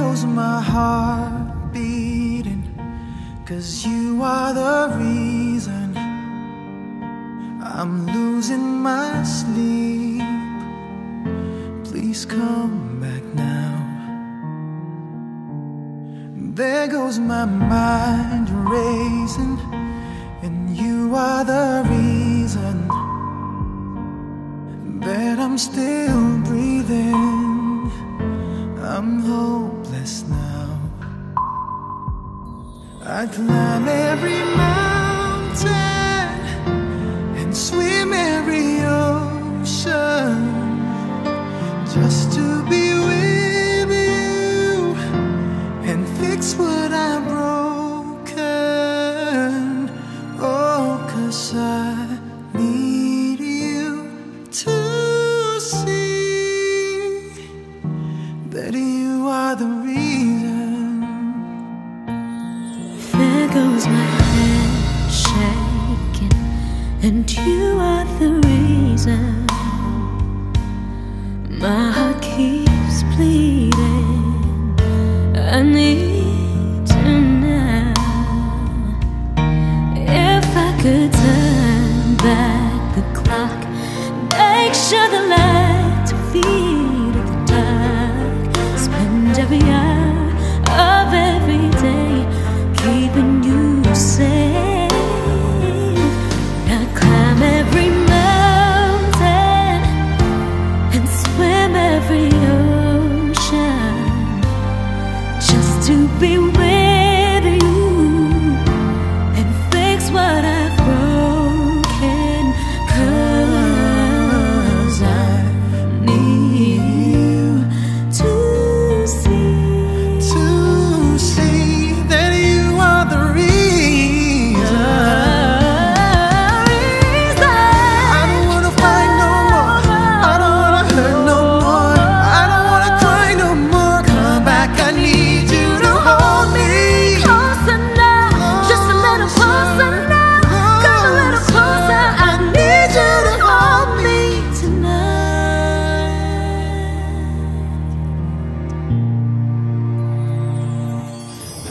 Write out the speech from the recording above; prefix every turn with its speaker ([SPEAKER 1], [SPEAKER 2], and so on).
[SPEAKER 1] goes my heart beating. Cause you are the reason I'm losing my sleep. Please come back now. There goes my mind racing, and you are the reason that I'm still I climb every mountain and swim every ocean just to be with you and fix what I've broken. Oh, cause I need you to see that you are the reason.
[SPEAKER 2] And you are the reason. My heart keeps bleeding. I need you now. If I could turn back the clock, make sure the lights to be